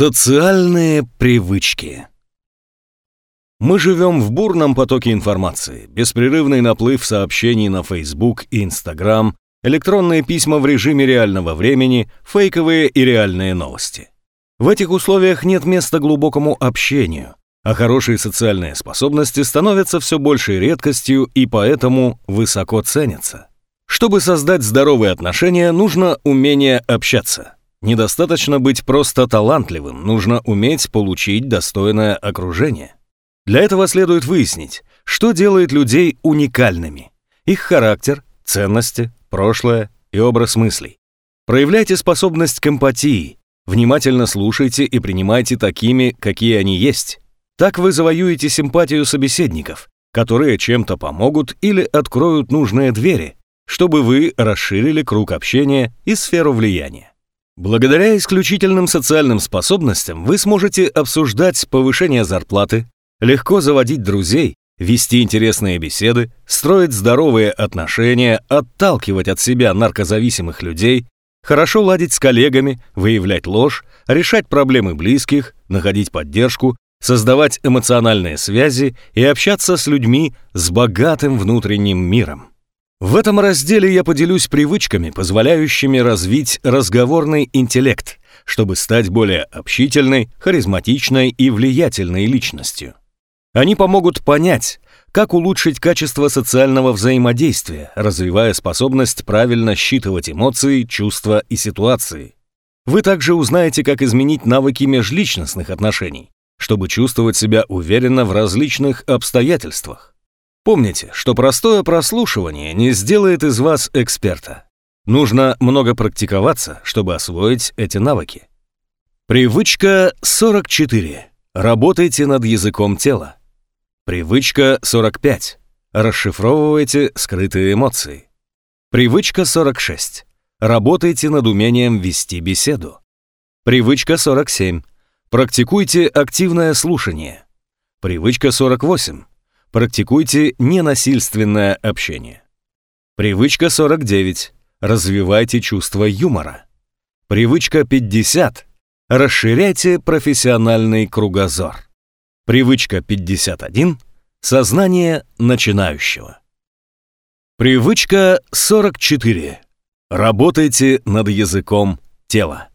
Социальные привычки. Мы живем в бурном потоке информации, беспрерывный наплыв сообщений на Facebook и Instagram, электронные письма в режиме реального времени, фейковые и реальные новости. В этих условиях нет места глубокому общению, а хорошие социальные способности становятся все большей редкостью и поэтому высоко ценятся. Чтобы создать здоровые отношения, нужно умение общаться. Недостаточно быть просто талантливым, нужно уметь получить достойное окружение. Для этого следует выяснить, что делает людей уникальными. Их характер, ценности, прошлое и образ мыслей. Проявляйте способность к эмпатии, внимательно слушайте и принимайте такими, какие они есть. Так вы завоюете симпатию собеседников, которые чем-то помогут или откроют нужные двери, чтобы вы расширили круг общения и сферу влияния. Благодаря исключительным социальным способностям вы сможете обсуждать повышение зарплаты, легко заводить друзей, вести интересные беседы, строить здоровые отношения, отталкивать от себя наркозависимых людей, хорошо ладить с коллегами, выявлять ложь, решать проблемы близких, находить поддержку, создавать эмоциональные связи и общаться с людьми с богатым внутренним миром. В этом разделе я поделюсь привычками, позволяющими развить разговорный интеллект, чтобы стать более общительной, харизматичной и влиятельной личностью. Они помогут понять, как улучшить качество социального взаимодействия, развивая способность правильно считывать эмоции, чувства и ситуации. Вы также узнаете, как изменить навыки межличностных отношений, чтобы чувствовать себя уверенно в различных обстоятельствах. Помните, что простое прослушивание не сделает из вас эксперта. Нужно много практиковаться, чтобы освоить эти навыки. Привычка 44. Работайте над языком тела. Привычка 45. Расшифровывайте скрытые эмоции. Привычка 46. Работайте над умением вести беседу. Привычка 47. Практикуйте активное слушание. Привычка 48. Практикуйте ненасильственное общение. Привычка 49. Развивайте чувство юмора. Привычка 50. Расширяйте профессиональный кругозор. Привычка 51. Сознание начинающего. Привычка 44. Работайте над языком тела.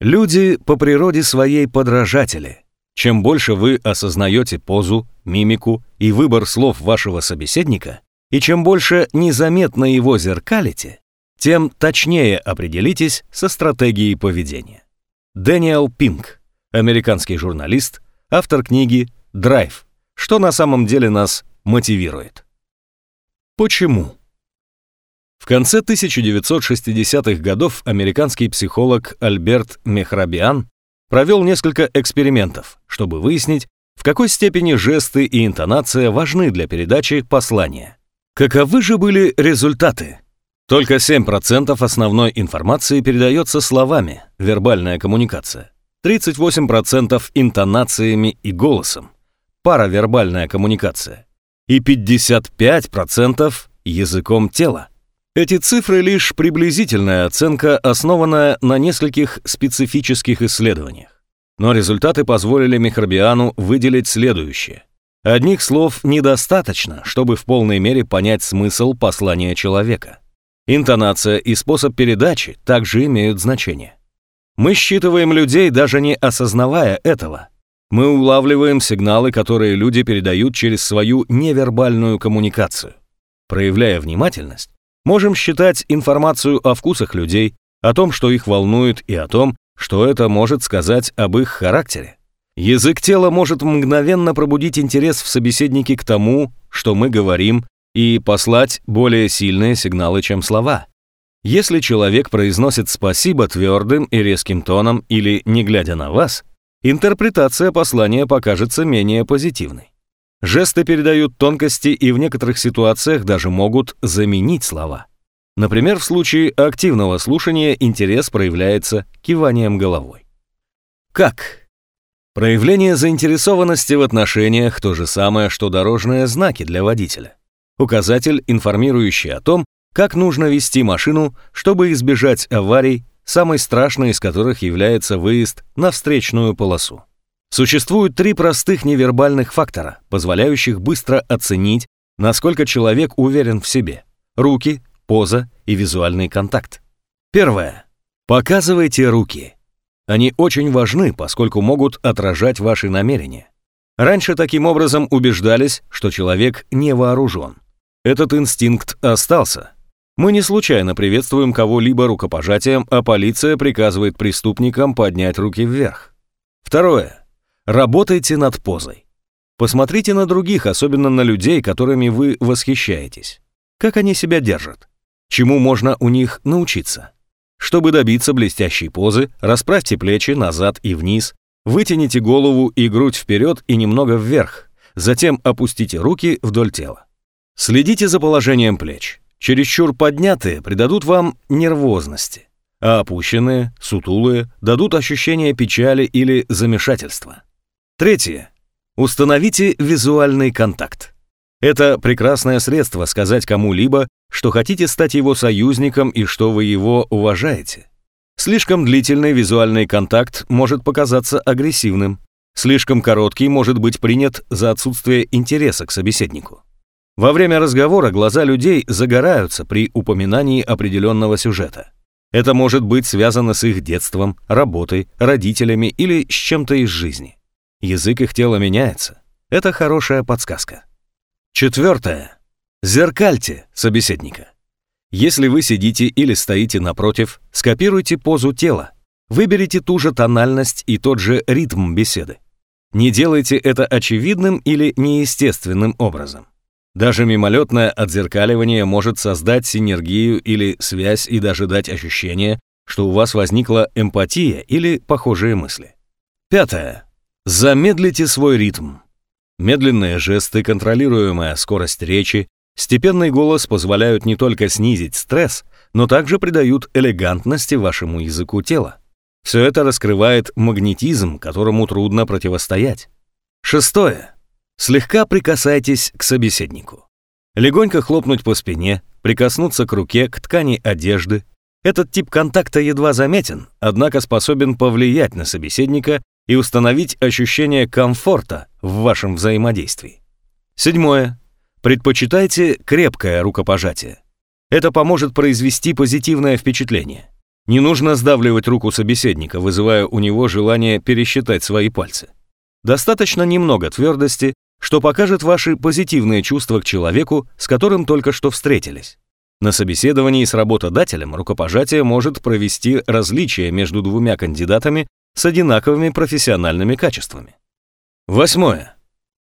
Люди по природе своей подражатели. Чем больше вы осознаете позу, мимику и выбор слов вашего собеседника, и чем больше незаметно его зеркалите, тем точнее определитесь со стратегией поведения. Дэниел Пинк, американский журналист, автор книги «Драйв. Что на самом деле нас мотивирует». Почему? В конце 1960-х годов американский психолог Альберт Мехрабиан провел несколько экспериментов, чтобы выяснить, в какой степени жесты и интонация важны для передачи послания. Каковы же были результаты? Только 7% основной информации передается словами, вербальная коммуникация. 38% интонациями и голосом, паравербальная коммуникация. И 55% языком тела. Эти цифры лишь приблизительная оценка, основанная на нескольких специфических исследованиях. Но результаты позволили Михрабиану выделить следующее. Одних слов недостаточно, чтобы в полной мере понять смысл послания человека. Интонация и способ передачи также имеют значение. Мы считываем людей, даже не осознавая этого. Мы улавливаем сигналы, которые люди передают через свою невербальную коммуникацию. Проявляя внимательность, Можем считать информацию о вкусах людей, о том, что их волнует, и о том, что это может сказать об их характере. Язык тела может мгновенно пробудить интерес в собеседнике к тому, что мы говорим, и послать более сильные сигналы, чем слова. Если человек произносит «спасибо» твердым и резким тоном или не глядя на вас, интерпретация послания покажется менее позитивной. Жесты передают тонкости и в некоторых ситуациях даже могут заменить слова. Например, в случае активного слушания интерес проявляется киванием головой. Как? Проявление заинтересованности в отношениях то же самое, что дорожные знаки для водителя. Указатель, информирующий о том, как нужно вести машину, чтобы избежать аварий, самой страшной из которых является выезд на встречную полосу. Существует три простых невербальных фактора, позволяющих быстро оценить, насколько человек уверен в себе. Руки, поза и визуальный контакт. Первое. Показывайте руки. Они очень важны, поскольку могут отражать ваши намерения. Раньше таким образом убеждались, что человек не вооружен. Этот инстинкт остался. Мы не случайно приветствуем кого-либо рукопожатием, а полиция приказывает преступникам поднять руки вверх. Второе. Работайте над позой. Посмотрите на других, особенно на людей, которыми вы восхищаетесь. Как они себя держат? Чему можно у них научиться? Чтобы добиться блестящей позы, расправьте плечи назад и вниз, вытяните голову и грудь вперед и немного вверх, затем опустите руки вдоль тела. Следите за положением плеч. Чересчур поднятые придадут вам нервозности, а опущенные, сутулые, дадут ощущение печали или замешательства. Третье. Установите визуальный контакт. Это прекрасное средство сказать кому-либо, что хотите стать его союзником и что вы его уважаете. Слишком длительный визуальный контакт может показаться агрессивным. Слишком короткий может быть принят за отсутствие интереса к собеседнику. Во время разговора глаза людей загораются при упоминании определенного сюжета. Это может быть связано с их детством, работой, родителями или с чем-то из жизни. Язык их тела меняется. Это хорошая подсказка. Четвертое. Зеркальте собеседника. Если вы сидите или стоите напротив, скопируйте позу тела. Выберите ту же тональность и тот же ритм беседы. Не делайте это очевидным или неестественным образом. Даже мимолетное отзеркаливание может создать синергию или связь и даже дать ощущение, что у вас возникла эмпатия или похожие мысли. Пятое. Замедлите свой ритм. Медленные жесты, контролируемая скорость речи, степенный голос позволяют не только снизить стресс, но также придают элегантности вашему языку тела. Все это раскрывает магнетизм, которому трудно противостоять. Шестое. Слегка прикасайтесь к собеседнику. Легонько хлопнуть по спине, прикоснуться к руке, к ткани одежды. Этот тип контакта едва заметен, однако способен повлиять на собеседника и установить ощущение комфорта в вашем взаимодействии. Седьмое. Предпочитайте крепкое рукопожатие. Это поможет произвести позитивное впечатление. Не нужно сдавливать руку собеседника, вызывая у него желание пересчитать свои пальцы. Достаточно немного твердости, что покажет ваши позитивные чувства к человеку, с которым только что встретились. На собеседовании с работодателем рукопожатие может провести различие между двумя кандидатами с одинаковыми профессиональными качествами. Восьмое.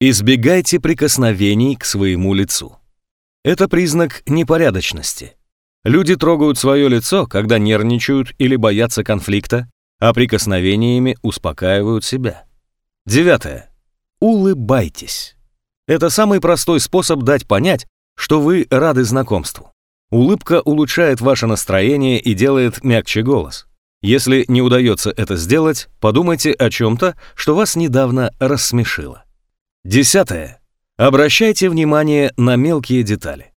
Избегайте прикосновений к своему лицу. Это признак непорядочности. Люди трогают свое лицо, когда нервничают или боятся конфликта, а прикосновениями успокаивают себя. Девятое. Улыбайтесь. Это самый простой способ дать понять, что вы рады знакомству. Улыбка улучшает ваше настроение и делает мягче голос. Если не удается это сделать, подумайте о чем-то, что вас недавно рассмешило. Десятое. Обращайте внимание на мелкие детали.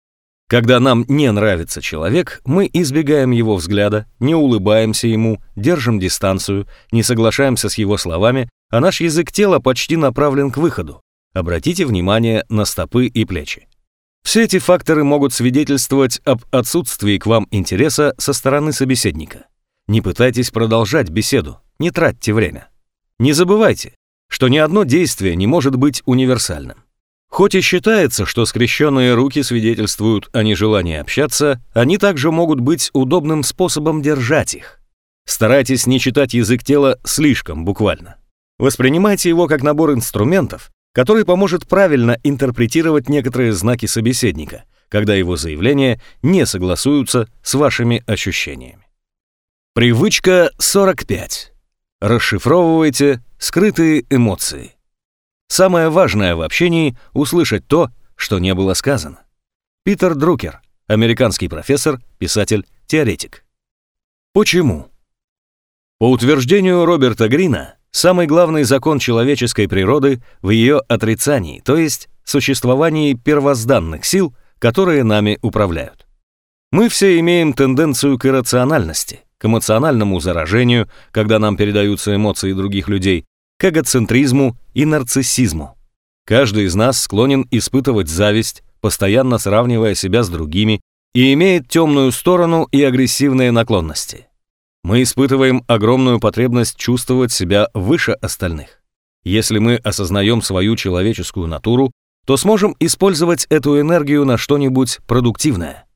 Когда нам не нравится человек, мы избегаем его взгляда, не улыбаемся ему, держим дистанцию, не соглашаемся с его словами, а наш язык тела почти направлен к выходу. Обратите внимание на стопы и плечи. Все эти факторы могут свидетельствовать об отсутствии к вам интереса со стороны собеседника. Не пытайтесь продолжать беседу, не тратьте время. Не забывайте, что ни одно действие не может быть универсальным. Хоть и считается, что скрещенные руки свидетельствуют о нежелании общаться, они также могут быть удобным способом держать их. Старайтесь не читать язык тела слишком буквально. Воспринимайте его как набор инструментов, который поможет правильно интерпретировать некоторые знаки собеседника, когда его заявления не согласуются с вашими ощущениями. Привычка 45. Расшифровывайте скрытые эмоции. Самое важное в общении — услышать то, что не было сказано. Питер Друкер, американский профессор, писатель, теоретик. Почему? По утверждению Роберта Грина, самый главный закон человеческой природы в ее отрицании, то есть существовании первозданных сил, которые нами управляют. Мы все имеем тенденцию к иррациональности, эмоциональному заражению, когда нам передаются эмоции других людей, к эгоцентризму и нарциссизму. Каждый из нас склонен испытывать зависть, постоянно сравнивая себя с другими, и имеет темную сторону и агрессивные наклонности. Мы испытываем огромную потребность чувствовать себя выше остальных. Если мы осознаем свою человеческую натуру, то сможем использовать эту энергию на что-нибудь продуктивное.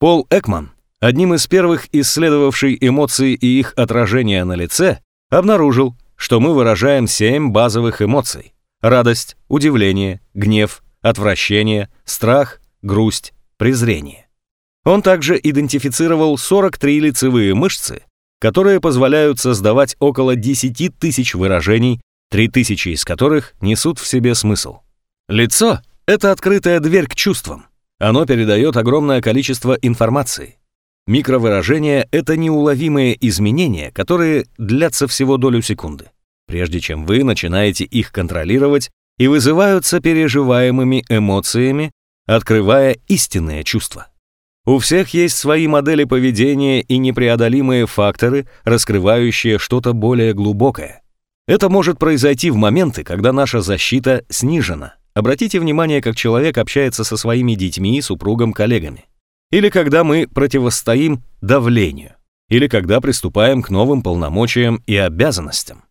Пол Экман, одним из первых исследовавший эмоции и их отражение на лице, обнаружил, что мы выражаем семь базовых эмоций – радость, удивление, гнев, отвращение, страх, грусть, презрение. Он также идентифицировал 43 лицевые мышцы, которые позволяют создавать около 10 тысяч выражений, 3000 из которых несут в себе смысл. Лицо — это открытая дверь к чувствам. Оно передает огромное количество информации. Микровыражения — это неуловимые изменения, которые длятся всего долю секунды, прежде чем вы начинаете их контролировать и вызываются переживаемыми эмоциями, открывая истинные чувства. У всех есть свои модели поведения и непреодолимые факторы, раскрывающие что-то более глубокое. Это может произойти в моменты, когда наша защита снижена. Обратите внимание, как человек общается со своими детьми, супругом, коллегами. Или когда мы противостоим давлению. Или когда приступаем к новым полномочиям и обязанностям.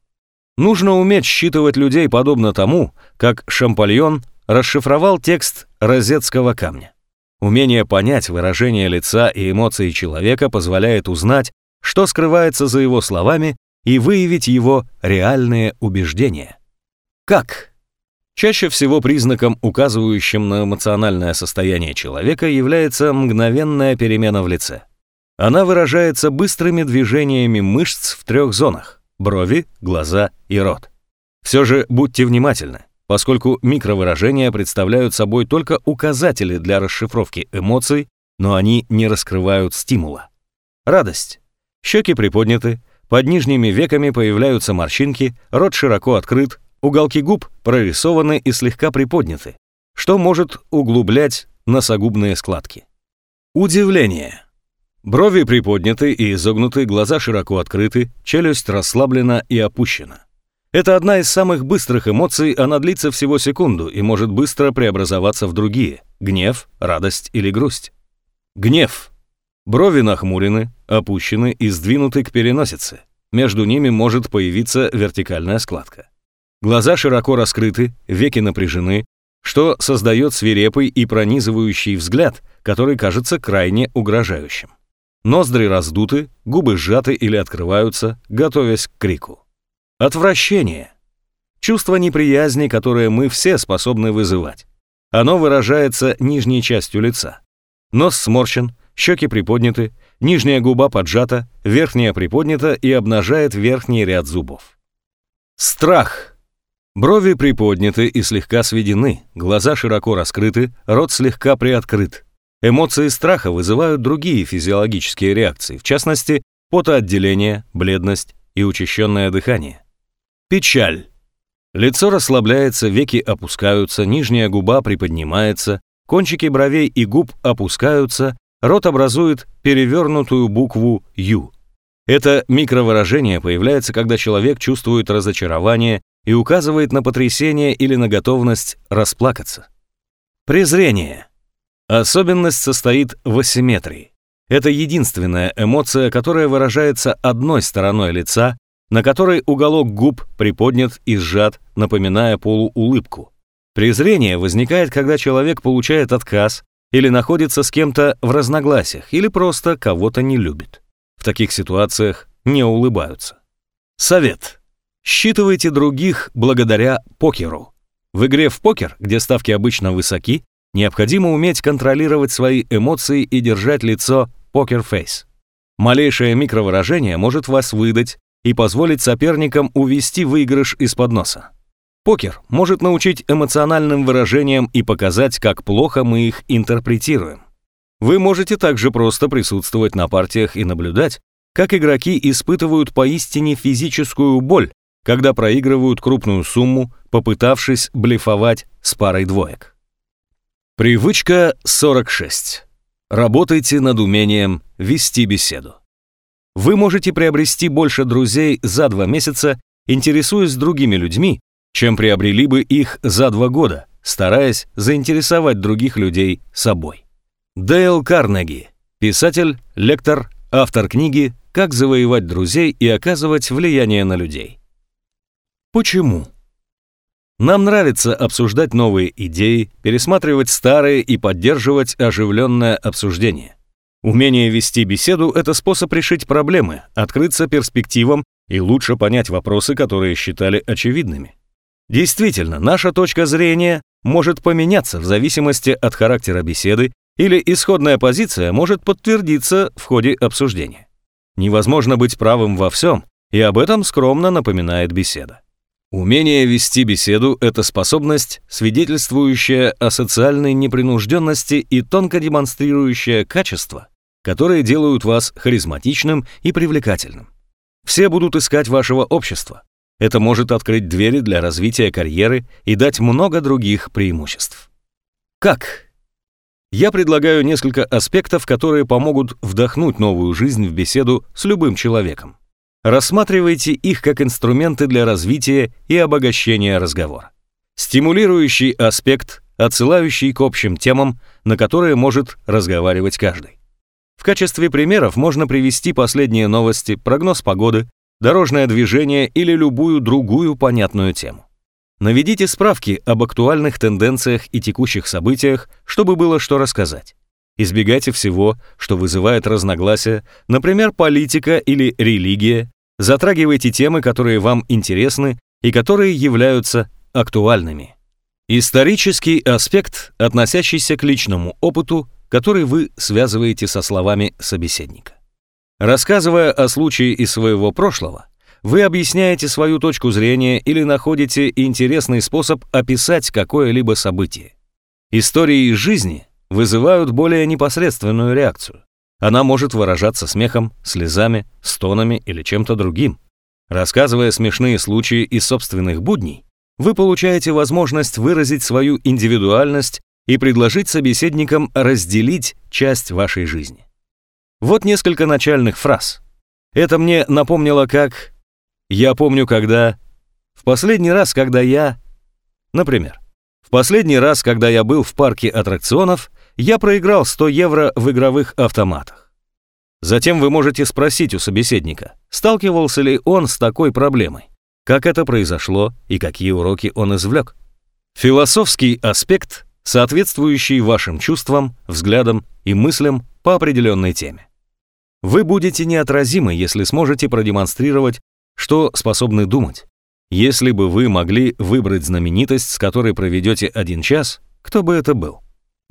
Нужно уметь считывать людей подобно тому, как Шампальон расшифровал текст розетского камня. Умение понять выражение лица и эмоции человека позволяет узнать, что скрывается за его словами и выявить его реальные убеждения. Как? Чаще всего признаком, указывающим на эмоциональное состояние человека, является мгновенная перемена в лице. Она выражается быстрыми движениями мышц в трех зонах – брови, глаза и рот. Все же будьте внимательны, поскольку микровыражения представляют собой только указатели для расшифровки эмоций, но они не раскрывают стимула. Радость. Щеки приподняты, под нижними веками появляются морщинки, рот широко открыт, Уголки губ прорисованы и слегка приподняты, что может углублять носогубные складки. Удивление. Брови приподняты и изогнуты, глаза широко открыты, челюсть расслаблена и опущена. Это одна из самых быстрых эмоций, она длится всего секунду и может быстро преобразоваться в другие – гнев, радость или грусть. Гнев. Брови нахмурены, опущены и сдвинуты к переносице. Между ними может появиться вертикальная складка. Глаза широко раскрыты, веки напряжены, что создает свирепый и пронизывающий взгляд, который кажется крайне угрожающим. Ноздри раздуты, губы сжаты или открываются, готовясь к крику. Отвращение. Чувство неприязни, которое мы все способны вызывать. Оно выражается нижней частью лица. Нос сморщен, щеки приподняты, нижняя губа поджата, верхняя приподнята и обнажает верхний ряд зубов. Страх. Брови приподняты и слегка сведены, глаза широко раскрыты, рот слегка приоткрыт. Эмоции страха вызывают другие физиологические реакции, в частности, потоотделение, бледность и учащенное дыхание. Печаль. Лицо расслабляется, веки опускаются, нижняя губа приподнимается, кончики бровей и губ опускаются, рот образует перевернутую букву «Ю». Это микровыражение появляется, когда человек чувствует разочарование и указывает на потрясение или на готовность расплакаться. Презрение. Особенность состоит в асимметрии. Это единственная эмоция, которая выражается одной стороной лица, на которой уголок губ приподнят и сжат, напоминая полуулыбку. Презрение возникает, когда человек получает отказ или находится с кем-то в разногласиях, или просто кого-то не любит. В таких ситуациях не улыбаются. Совет. Считывайте других благодаря покеру. В игре в покер, где ставки обычно высоки, необходимо уметь контролировать свои эмоции и держать лицо покер-фейс. Малейшее микровыражение может вас выдать и позволить соперникам увести выигрыш из-под носа. Покер может научить эмоциональным выражениям и показать, как плохо мы их интерпретируем. Вы можете также просто присутствовать на партиях и наблюдать, как игроки испытывают поистине физическую боль когда проигрывают крупную сумму, попытавшись блефовать с парой двоек. Привычка 46. Работайте над умением вести беседу. Вы можете приобрести больше друзей за два месяца, интересуясь другими людьми, чем приобрели бы их за два года, стараясь заинтересовать других людей собой. Дейл Карнеги, писатель, лектор, автор книги «Как завоевать друзей и оказывать влияние на людей». Почему? Нам нравится обсуждать новые идеи, пересматривать старые и поддерживать оживленное обсуждение. Умение вести беседу – это способ решить проблемы, открыться перспективам и лучше понять вопросы, которые считали очевидными. Действительно, наша точка зрения может поменяться в зависимости от характера беседы или исходная позиция может подтвердиться в ходе обсуждения. Невозможно быть правым во всем, и об этом скромно напоминает беседа. Умение вести беседу – это способность, свидетельствующая о социальной непринужденности и тонко демонстрирующая качества, которые делают вас харизматичным и привлекательным. Все будут искать вашего общества. Это может открыть двери для развития карьеры и дать много других преимуществ. Как? Я предлагаю несколько аспектов, которые помогут вдохнуть новую жизнь в беседу с любым человеком. Рассматривайте их как инструменты для развития и обогащения разговора. Стимулирующий аспект, отсылающий к общим темам, на которые может разговаривать каждый. В качестве примеров можно привести последние новости, прогноз погоды, дорожное движение или любую другую понятную тему. Наведите справки об актуальных тенденциях и текущих событиях, чтобы было что рассказать. Избегайте всего, что вызывает разногласия, например, политика или религия. Затрагивайте темы, которые вам интересны и которые являются актуальными. Исторический аспект, относящийся к личному опыту, который вы связываете со словами собеседника. Рассказывая о случае из своего прошлого, вы объясняете свою точку зрения или находите интересный способ описать какое-либо событие. Истории из жизни вызывают более непосредственную реакцию. Она может выражаться смехом, слезами, стонами или чем-то другим. Рассказывая смешные случаи из собственных будней, вы получаете возможность выразить свою индивидуальность и предложить собеседникам разделить часть вашей жизни. Вот несколько начальных фраз. Это мне напомнило как «Я помню, когда...» «В последний раз, когда я...» Например, «В последний раз, когда я был в парке аттракционов, я проиграл 100 евро в игровых автоматах. Затем вы можете спросить у собеседника, сталкивался ли он с такой проблемой, как это произошло и какие уроки он извлек. Философский аспект, соответствующий вашим чувствам, взглядам и мыслям по определенной теме. Вы будете неотразимы, если сможете продемонстрировать, что способны думать. Если бы вы могли выбрать знаменитость, с которой проведете один час, кто бы это был?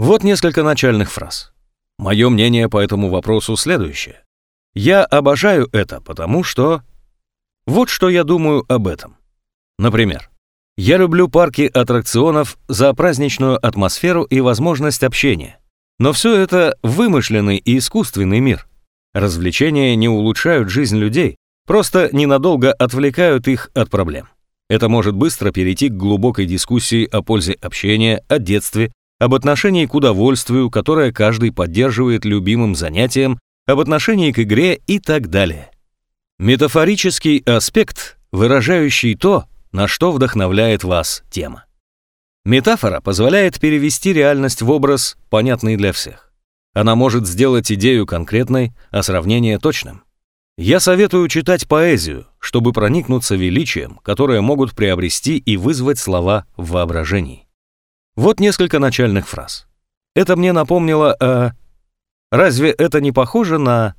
Вот несколько начальных фраз. Мое мнение по этому вопросу следующее. Я обожаю это, потому что... Вот что я думаю об этом. Например, я люблю парки аттракционов за праздничную атмосферу и возможность общения. Но все это вымышленный и искусственный мир. Развлечения не улучшают жизнь людей, просто ненадолго отвлекают их от проблем. Это может быстро перейти к глубокой дискуссии о пользе общения, о детстве, об отношении к удовольствию, которое каждый поддерживает любимым занятием, об отношении к игре и так далее. Метафорический аспект, выражающий то, на что вдохновляет вас тема. Метафора позволяет перевести реальность в образ, понятный для всех. Она может сделать идею конкретной, а сравнение точным. Я советую читать поэзию, чтобы проникнуться величием, которое могут приобрести и вызвать слова в воображении. Вот несколько начальных фраз. Это мне напомнило о... Разве это не похоже на...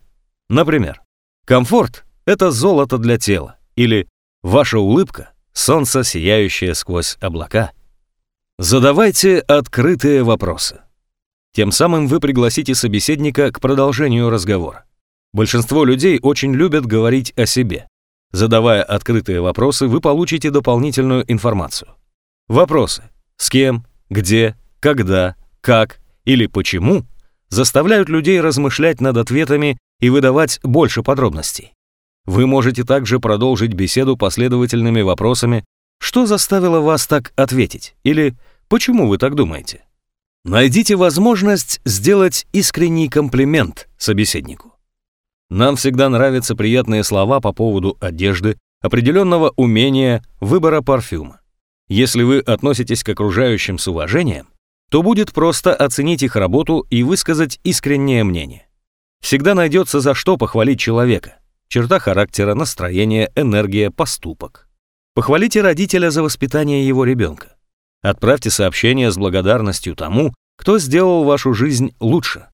Например, комфорт — это золото для тела. Или ваша улыбка — солнце, сияющее сквозь облака. Задавайте открытые вопросы. Тем самым вы пригласите собеседника к продолжению разговора. Большинство людей очень любят говорить о себе. Задавая открытые вопросы, вы получите дополнительную информацию. Вопросы. С кем, где, когда, как или почему заставляют людей размышлять над ответами и выдавать больше подробностей. Вы можете также продолжить беседу последовательными вопросами «Что заставило вас так ответить?» или «Почему вы так думаете?» Найдите возможность сделать искренний комплимент собеседнику. Нам всегда нравятся приятные слова по поводу одежды, определенного умения, выбора парфюма. Если вы относитесь к окружающим с уважением, то будет просто оценить их работу и высказать искреннее мнение. Всегда найдется за что похвалить человека. Черта характера, настроение, энергия, поступок. Похвалите родителя за воспитание его ребенка. Отправьте сообщение с благодарностью тому, кто сделал вашу жизнь лучше.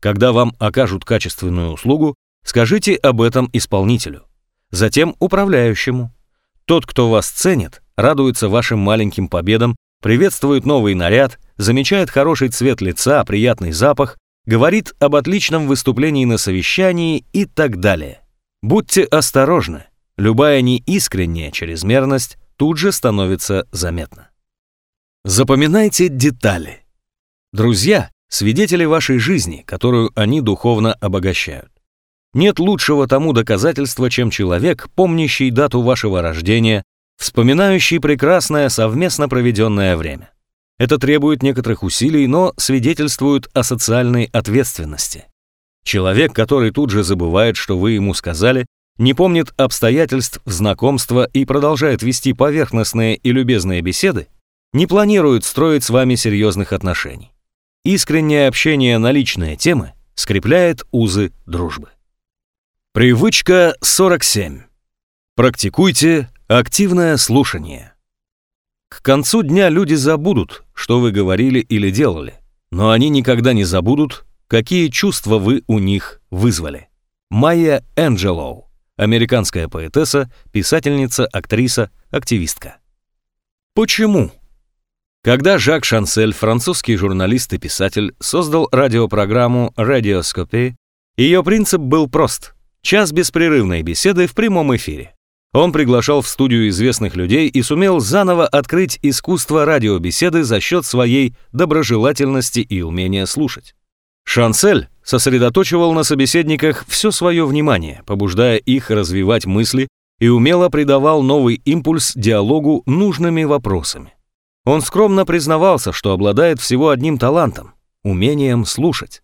Когда вам окажут качественную услугу, скажите об этом исполнителю. Затем управляющему. Тот, кто вас ценит, радуется вашим маленьким победам, приветствует новый наряд, замечает хороший цвет лица, приятный запах, говорит об отличном выступлении на совещании и так далее. Будьте осторожны, любая неискренняя чрезмерность тут же становится заметна. Запоминайте детали. Друзья — свидетели вашей жизни, которую они духовно обогащают. Нет лучшего тому доказательства, чем человек, помнящий дату вашего рождения, вспоминающий прекрасное совместно проведенное время. Это требует некоторых усилий, но свидетельствует о социальной ответственности. Человек, который тут же забывает, что вы ему сказали, не помнит обстоятельств знакомства и продолжает вести поверхностные и любезные беседы, не планирует строить с вами серьезных отношений. Искреннее общение на личные темы скрепляет узы дружбы. Привычка 47. Практикуйте активное слушание. К концу дня люди забудут, что вы говорили или делали, но они никогда не забудут, какие чувства вы у них вызвали. Майя Энджелоу, американская поэтесса, писательница, актриса, активистка. Почему? Когда Жак Шансель, французский журналист и писатель, создал радиопрограмму «Радиоскопи», ее принцип был прост – час беспрерывной беседы в прямом эфире. Он приглашал в студию известных людей и сумел заново открыть искусство радиобеседы за счет своей доброжелательности и умения слушать. Шансель сосредоточивал на собеседниках все свое внимание, побуждая их развивать мысли и умело придавал новый импульс диалогу нужными вопросами. Он скромно признавался, что обладает всего одним талантом – умением слушать.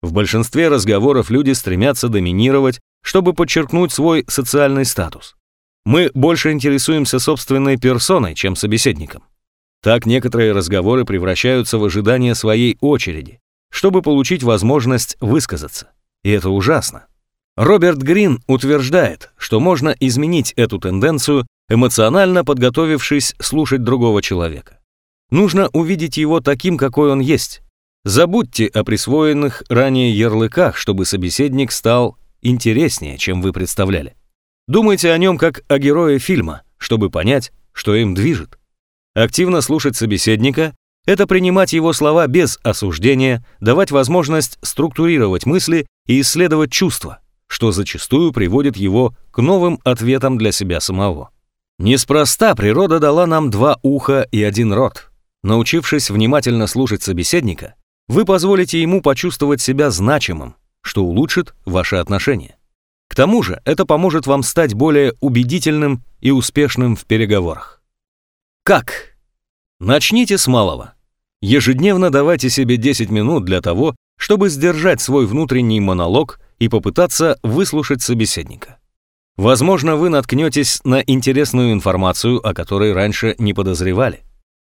В большинстве разговоров люди стремятся доминировать, чтобы подчеркнуть свой социальный статус. Мы больше интересуемся собственной персоной, чем собеседником. Так некоторые разговоры превращаются в ожидание своей очереди, чтобы получить возможность высказаться. И это ужасно. Роберт Грин утверждает, что можно изменить эту тенденцию, эмоционально подготовившись слушать другого человека. Нужно увидеть его таким, какой он есть. Забудьте о присвоенных ранее ярлыках, чтобы собеседник стал интереснее, чем вы представляли. Думайте о нем как о герое фильма, чтобы понять, что им движет. Активно слушать собеседника – это принимать его слова без осуждения, давать возможность структурировать мысли и исследовать чувства, что зачастую приводит его к новым ответам для себя самого. Неспроста природа дала нам два уха и один рот. Научившись внимательно слушать собеседника, вы позволите ему почувствовать себя значимым, что улучшит ваши отношения. К тому же это поможет вам стать более убедительным и успешным в переговорах. Как? Начните с малого. Ежедневно давайте себе 10 минут для того, чтобы сдержать свой внутренний монолог и попытаться выслушать собеседника. Возможно, вы наткнетесь на интересную информацию, о которой раньше не подозревали.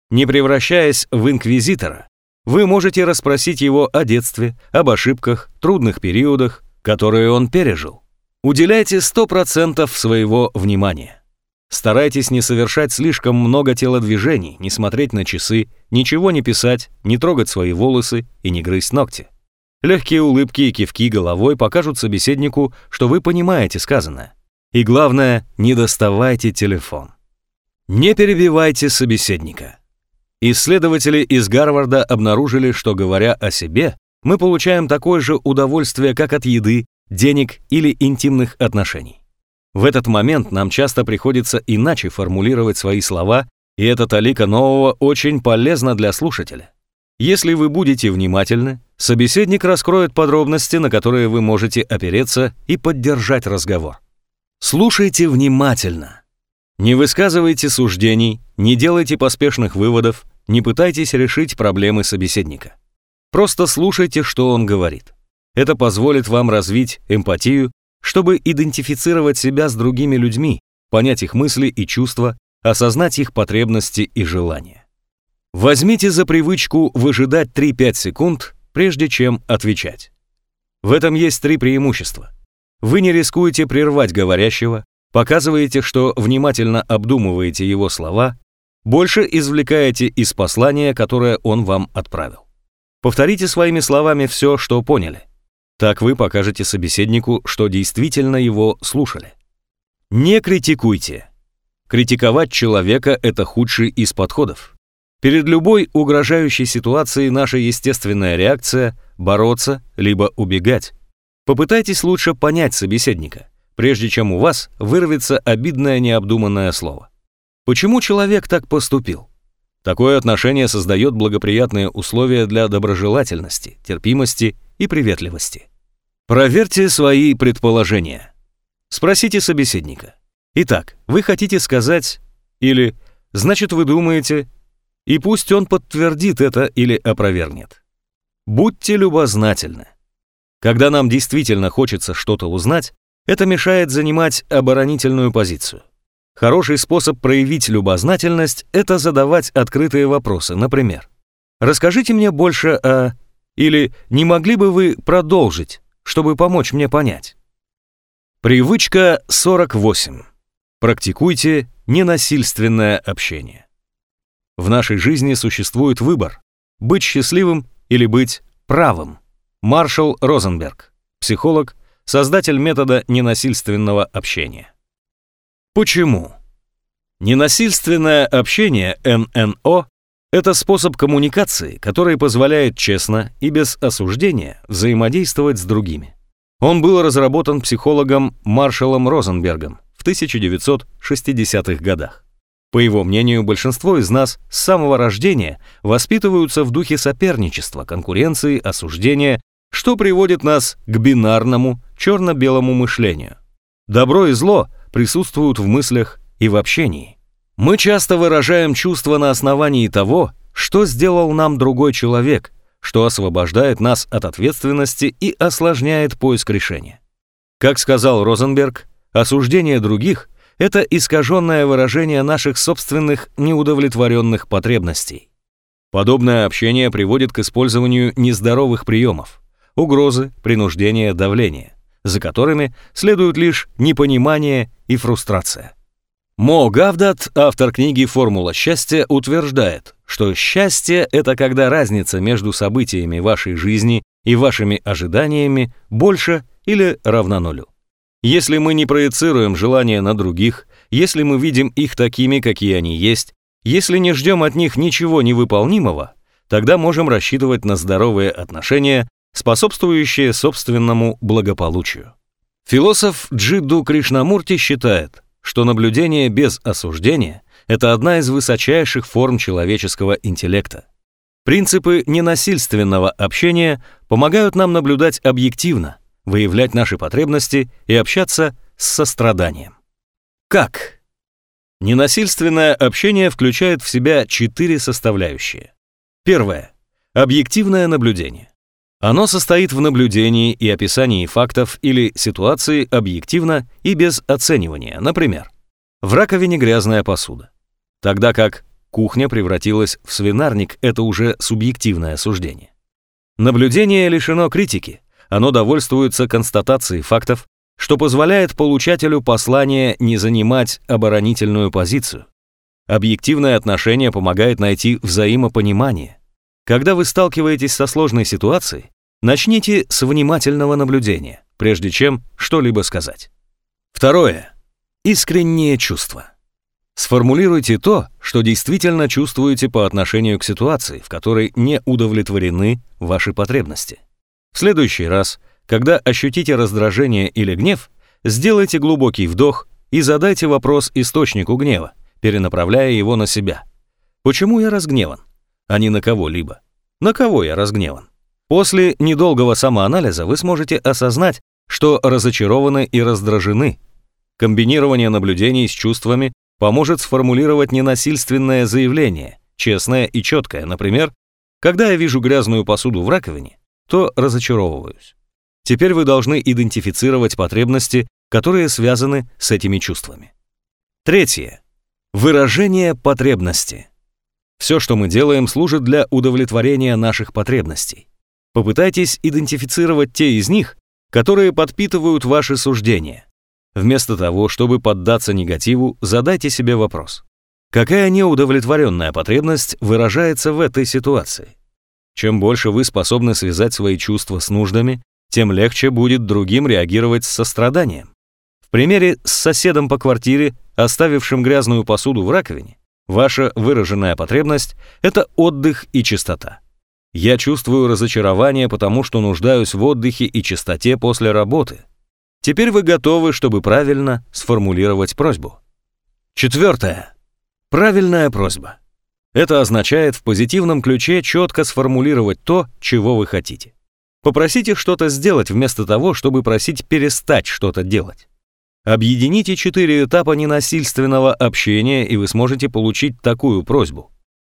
Не превращаясь в инквизитора, вы можете расспросить его о детстве, об ошибках, трудных периодах, которые он пережил. Уделяйте 100% своего внимания. Старайтесь не совершать слишком много телодвижений, не смотреть на часы, ничего не писать, не трогать свои волосы и не грызть ногти. Легкие улыбки и кивки головой покажут собеседнику, что вы понимаете сказанное. И главное, не доставайте телефон. Не перебивайте собеседника. Исследователи из Гарварда обнаружили, что говоря о себе, мы получаем такое же удовольствие, как от еды, денег или интимных отношений. В этот момент нам часто приходится иначе формулировать свои слова, и эта талика нового очень полезна для слушателя. Если вы будете внимательны, собеседник раскроет подробности, на которые вы можете опереться и поддержать разговор. Слушайте внимательно. Не высказывайте суждений, не делайте поспешных выводов, не пытайтесь решить проблемы собеседника. Просто слушайте, что он говорит. Это позволит вам развить эмпатию, чтобы идентифицировать себя с другими людьми, понять их мысли и чувства, осознать их потребности и желания. Возьмите за привычку выжидать 3-5 секунд, прежде чем отвечать. В этом есть три преимущества. Вы не рискуете прервать говорящего, показываете, что внимательно обдумываете его слова, больше извлекаете из послания, которое он вам отправил. Повторите своими словами все, что поняли. Так вы покажете собеседнику, что действительно его слушали. Не критикуйте. Критиковать человека – это худший из подходов. Перед любой угрожающей ситуацией наша естественная реакция – бороться, либо убегать. Попытайтесь лучше понять собеседника, прежде чем у вас вырвется обидное необдуманное слово. Почему человек так поступил? Такое отношение создает благоприятные условия для доброжелательности, терпимости и приветливости. Проверьте свои предположения. Спросите собеседника. Итак, вы хотите сказать или «значит, вы думаете», и пусть он подтвердит это или опровергнет. Будьте любознательны. Когда нам действительно хочется что-то узнать, это мешает занимать оборонительную позицию. Хороший способ проявить любознательность – это задавать открытые вопросы, например. «Расскажите мне больше о…» или «Не могли бы вы продолжить, чтобы помочь мне понять?» Привычка 48. Практикуйте ненасильственное общение. В нашей жизни существует выбор – быть счастливым или быть правым. Маршал Розенберг, психолог, создатель метода ненасильственного общения. Почему? Ненасильственное общение ННО – это способ коммуникации, который позволяет честно и без осуждения взаимодействовать с другими. Он был разработан психологом Маршалом Розенбергом в 1960-х годах. По его мнению, большинство из нас с самого рождения воспитываются в духе соперничества, конкуренции, осуждения, что приводит нас к бинарному, черно-белому мышлению. Добро и зло – присутствуют в мыслях и в общении. Мы часто выражаем чувства на основании того, что сделал нам другой человек, что освобождает нас от ответственности и осложняет поиск решения. Как сказал Розенберг, осуждение других – это искаженное выражение наших собственных неудовлетворенных потребностей. Подобное общение приводит к использованию нездоровых приемов – угрозы, принуждения, давления за которыми следуют лишь непонимание и фрустрация. Мо Гавдат, автор книги «Формула счастья», утверждает, что счастье – это когда разница между событиями вашей жизни и вашими ожиданиями больше или равна нулю. Если мы не проецируем желания на других, если мы видим их такими, какие они есть, если не ждем от них ничего невыполнимого, тогда можем рассчитывать на здоровые отношения способствующее собственному благополучию. Философ Джидду Кришнамурти считает, что наблюдение без осуждения – это одна из высочайших форм человеческого интеллекта. Принципы ненасильственного общения помогают нам наблюдать объективно, выявлять наши потребности и общаться с состраданием. Как? Ненасильственное общение включает в себя четыре составляющие. Первое. Объективное наблюдение. Оно состоит в наблюдении и описании фактов или ситуации объективно и без оценивания. Например, в раковине грязная посуда. Тогда как кухня превратилась в свинарник – это уже субъективное суждение. Наблюдение лишено критики, оно довольствуется констатацией фактов, что позволяет получателю послания не занимать оборонительную позицию. Объективное отношение помогает найти взаимопонимание. Когда вы сталкиваетесь со сложной ситуацией, Начните с внимательного наблюдения, прежде чем что-либо сказать. Второе. Искреннее чувство. Сформулируйте то, что действительно чувствуете по отношению к ситуации, в которой не удовлетворены ваши потребности. В следующий раз, когда ощутите раздражение или гнев, сделайте глубокий вдох и задайте вопрос источнику гнева, перенаправляя его на себя. Почему я разгневан, а не на кого-либо? На кого я разгневан? После недолгого самоанализа вы сможете осознать, что разочарованы и раздражены. Комбинирование наблюдений с чувствами поможет сформулировать ненасильственное заявление, честное и четкое. Например, когда я вижу грязную посуду в раковине, то разочаровываюсь. Теперь вы должны идентифицировать потребности, которые связаны с этими чувствами. Третье. Выражение потребности. Все, что мы делаем, служит для удовлетворения наших потребностей. Попытайтесь идентифицировать те из них, которые подпитывают ваши суждения. Вместо того, чтобы поддаться негативу, задайте себе вопрос. Какая неудовлетворенная потребность выражается в этой ситуации? Чем больше вы способны связать свои чувства с нуждами, тем легче будет другим реагировать с состраданием. В примере с соседом по квартире, оставившим грязную посуду в раковине, ваша выраженная потребность – это отдых и чистота. Я чувствую разочарование, потому что нуждаюсь в отдыхе и чистоте после работы. Теперь вы готовы, чтобы правильно сформулировать просьбу. Четвертое. Правильная просьба. Это означает в позитивном ключе четко сформулировать то, чего вы хотите. Попросите что-то сделать вместо того, чтобы просить перестать что-то делать. Объедините четыре этапа ненасильственного общения, и вы сможете получить такую просьбу.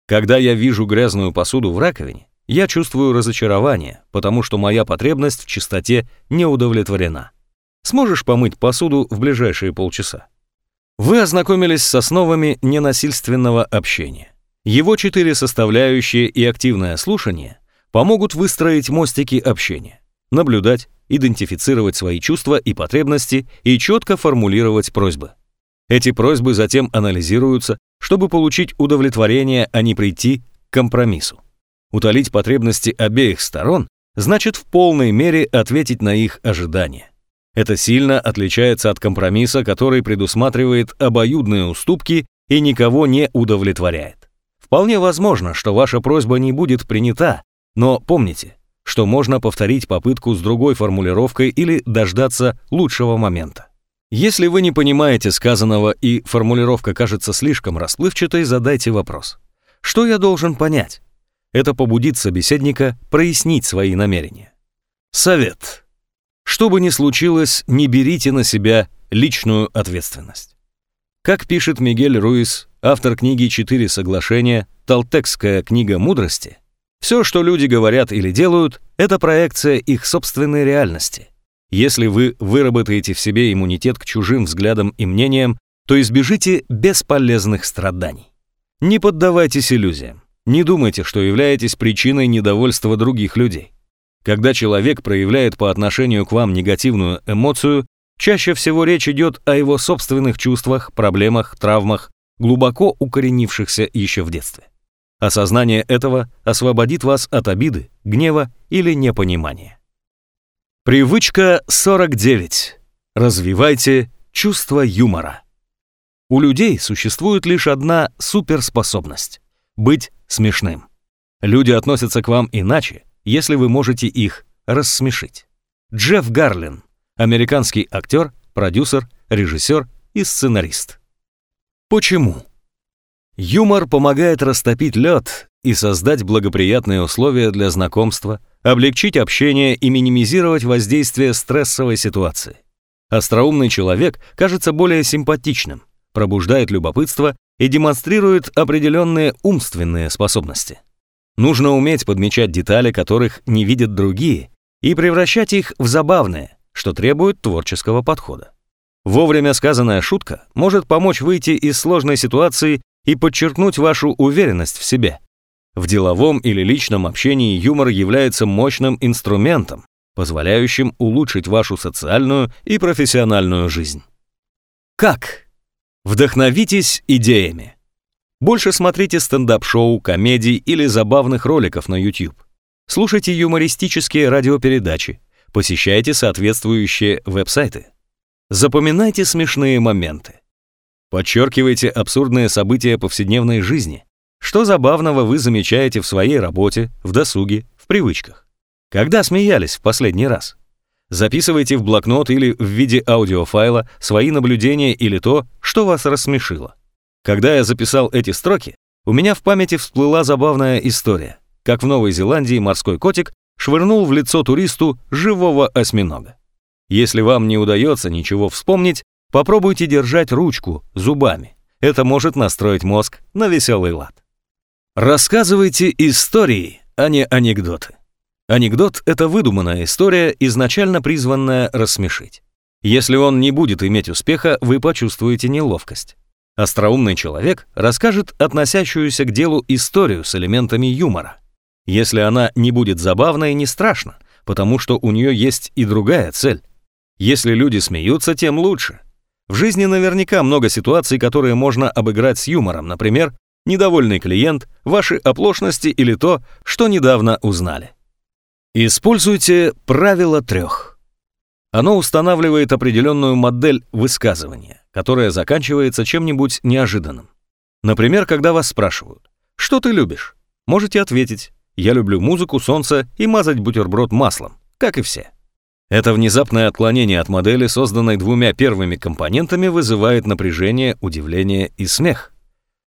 Когда я вижу грязную посуду в раковине, я чувствую разочарование, потому что моя потребность в чистоте не удовлетворена. Сможешь помыть посуду в ближайшие полчаса? Вы ознакомились с основами ненасильственного общения. Его четыре составляющие и активное слушание помогут выстроить мостики общения, наблюдать, идентифицировать свои чувства и потребности и четко формулировать просьбы. Эти просьбы затем анализируются, чтобы получить удовлетворение, а не прийти к компромиссу. Утолить потребности обеих сторон значит в полной мере ответить на их ожидания. Это сильно отличается от компромисса, который предусматривает обоюдные уступки и никого не удовлетворяет. Вполне возможно, что ваша просьба не будет принята, но помните, что можно повторить попытку с другой формулировкой или дождаться лучшего момента. Если вы не понимаете сказанного и формулировка кажется слишком расплывчатой, задайте вопрос. Что я должен понять? Это побудит собеседника прояснить свои намерения. Совет. Что бы ни случилось, не берите на себя личную ответственность. Как пишет Мигель Руис, автор книги «Четыре соглашения. Талтекская книга мудрости», все, что люди говорят или делают, это проекция их собственной реальности. Если вы выработаете в себе иммунитет к чужим взглядам и мнениям, то избежите бесполезных страданий. Не поддавайтесь иллюзиям. Не думайте, что являетесь причиной недовольства других людей. Когда человек проявляет по отношению к вам негативную эмоцию, чаще всего речь идет о его собственных чувствах, проблемах, травмах, глубоко укоренившихся еще в детстве. Осознание этого освободит вас от обиды, гнева или непонимания. Привычка 49. Развивайте чувство юмора. У людей существует лишь одна суперспособность – быть смешным. Люди относятся к вам иначе, если вы можете их рассмешить. Джефф Гарлин, американский актер, продюсер, режиссер и сценарист. Почему? Юмор помогает растопить лед и создать благоприятные условия для знакомства, облегчить общение и минимизировать воздействие стрессовой ситуации. Остроумный человек кажется более симпатичным, пробуждает любопытство и демонстрирует определенные умственные способности. Нужно уметь подмечать детали, которых не видят другие, и превращать их в забавные, что требует творческого подхода. Вовремя сказанная шутка может помочь выйти из сложной ситуации и подчеркнуть вашу уверенность в себе. В деловом или личном общении юмор является мощным инструментом, позволяющим улучшить вашу социальную и профессиональную жизнь. Как? Вдохновитесь идеями. Больше смотрите стендап-шоу, комедий или забавных роликов на YouTube. Слушайте юмористические радиопередачи, посещайте соответствующие веб-сайты. Запоминайте смешные моменты. Подчеркивайте абсурдные события повседневной жизни. Что забавного вы замечаете в своей работе, в досуге, в привычках? Когда смеялись в последний раз? Записывайте в блокнот или в виде аудиофайла свои наблюдения или то, что вас рассмешило. Когда я записал эти строки, у меня в памяти всплыла забавная история, как в Новой Зеландии морской котик швырнул в лицо туристу живого осьминога. Если вам не удается ничего вспомнить, попробуйте держать ручку зубами. Это может настроить мозг на веселый лад. Рассказывайте истории, а не анекдоты. Анекдот – это выдуманная история, изначально призванная рассмешить. Если он не будет иметь успеха, вы почувствуете неловкость. Остроумный человек расскажет относящуюся к делу историю с элементами юмора. Если она не будет забавной, не страшно, потому что у нее есть и другая цель. Если люди смеются, тем лучше. В жизни наверняка много ситуаций, которые можно обыграть с юмором, например, недовольный клиент, ваши оплошности или то, что недавно узнали. Используйте правило трех. Оно устанавливает определенную модель высказывания, которая заканчивается чем-нибудь неожиданным. Например, когда вас спрашивают «Что ты любишь?», можете ответить «Я люблю музыку, солнце и мазать бутерброд маслом», как и все. Это внезапное отклонение от модели, созданной двумя первыми компонентами, вызывает напряжение, удивление и смех.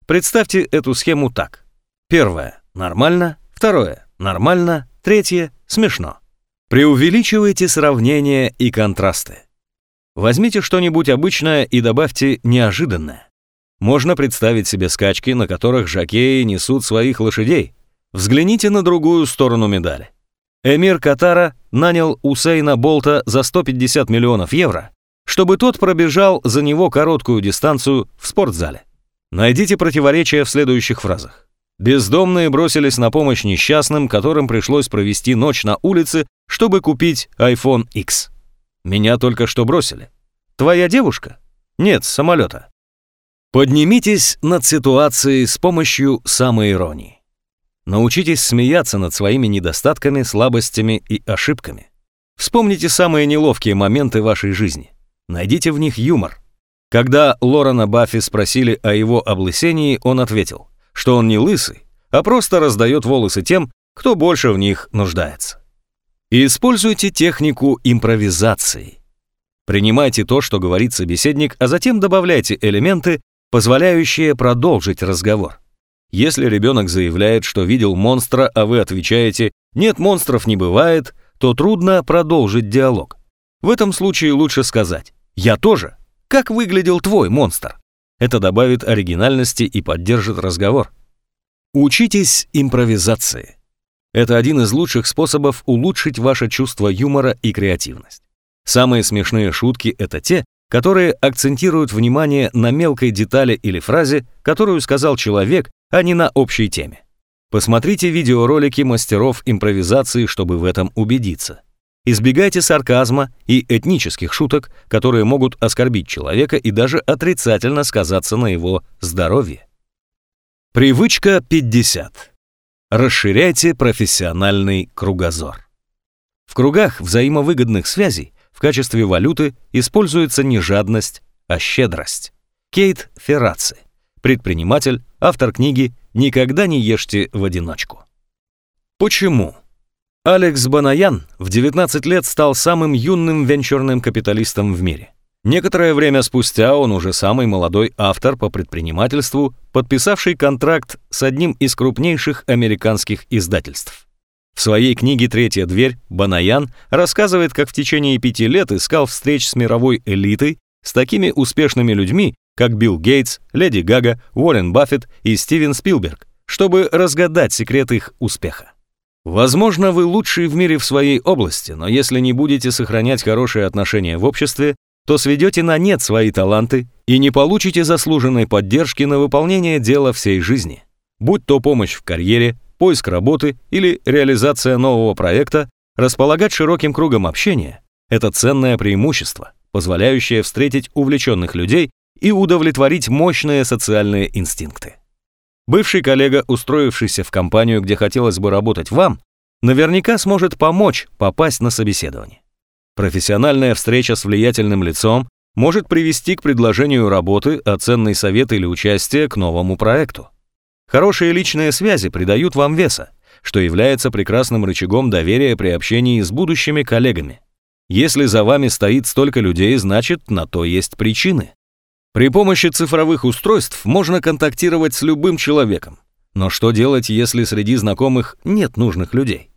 Представьте эту схему так. Первое – нормально, второе – нормально, третье – смешно. Преувеличивайте сравнения и контрасты. Возьмите что-нибудь обычное и добавьте неожиданное. Можно представить себе скачки, на которых жокеи несут своих лошадей. Взгляните на другую сторону медали. Эмир Катара нанял Усейна Болта за 150 миллионов евро, чтобы тот пробежал за него короткую дистанцию в спортзале. Найдите противоречия в следующих фразах. Бездомные бросились на помощь несчастным, которым пришлось провести ночь на улице, чтобы купить iPhone X. Меня только что бросили. Твоя девушка? Нет, самолета. Поднимитесь над ситуацией с помощью самоиронии. Научитесь смеяться над своими недостатками, слабостями и ошибками. Вспомните самые неловкие моменты вашей жизни. Найдите в них юмор. Когда Лорена Баффи спросили о его облысении, он ответил, что он не лысый, а просто раздает волосы тем, кто больше в них нуждается. Используйте технику импровизации. Принимайте то, что говорит собеседник, а затем добавляйте элементы, позволяющие продолжить разговор. Если ребенок заявляет, что видел монстра, а вы отвечаете «нет, монстров не бывает», то трудно продолжить диалог. В этом случае лучше сказать «я тоже», как выглядел твой монстр? Это добавит оригинальности и поддержит разговор. Учитесь импровизации. Это один из лучших способов улучшить ваше чувство юмора и креативность. Самые смешные шутки — это те, которые акцентируют внимание на мелкой детали или фразе, которую сказал человек, а не на общей теме. Посмотрите видеоролики мастеров импровизации, чтобы в этом убедиться. Избегайте сарказма и этнических шуток, которые могут оскорбить человека и даже отрицательно сказаться на его здоровье. Привычка 50. Расширяйте профессиональный кругозор. В кругах взаимовыгодных связей в качестве валюты используется не жадность, а щедрость. Кейт Ферраци, предприниматель, автор книги «Никогда не ешьте в одиночку». Почему? Алекс Банаян в 19 лет стал самым юным венчурным капиталистом в мире. Некоторое время спустя он уже самый молодой автор по предпринимательству, подписавший контракт с одним из крупнейших американских издательств. В своей книге «Третья дверь» Банаян рассказывает, как в течение пяти лет искал встреч с мировой элитой, с такими успешными людьми, как Билл Гейтс, Леди Гага, Уоррен Баффет и Стивен Спилберг, чтобы разгадать секрет их успеха. Возможно, вы лучший в мире в своей области, но если не будете сохранять хорошие отношения в обществе, то сведете на нет свои таланты и не получите заслуженной поддержки на выполнение дела всей жизни. Будь то помощь в карьере, поиск работы или реализация нового проекта, располагать широким кругом общения – это ценное преимущество, позволяющее встретить увлеченных людей и удовлетворить мощные социальные инстинкты. Бывший коллега, устроившийся в компанию, где хотелось бы работать вам, наверняка сможет помочь попасть на собеседование. Профессиональная встреча с влиятельным лицом может привести к предложению работы, а совет или участие к новому проекту. Хорошие личные связи придают вам веса, что является прекрасным рычагом доверия при общении с будущими коллегами. Если за вами стоит столько людей, значит, на то есть причины. При помощи цифровых устройств можно контактировать с любым человеком. Но что делать, если среди знакомых нет нужных людей?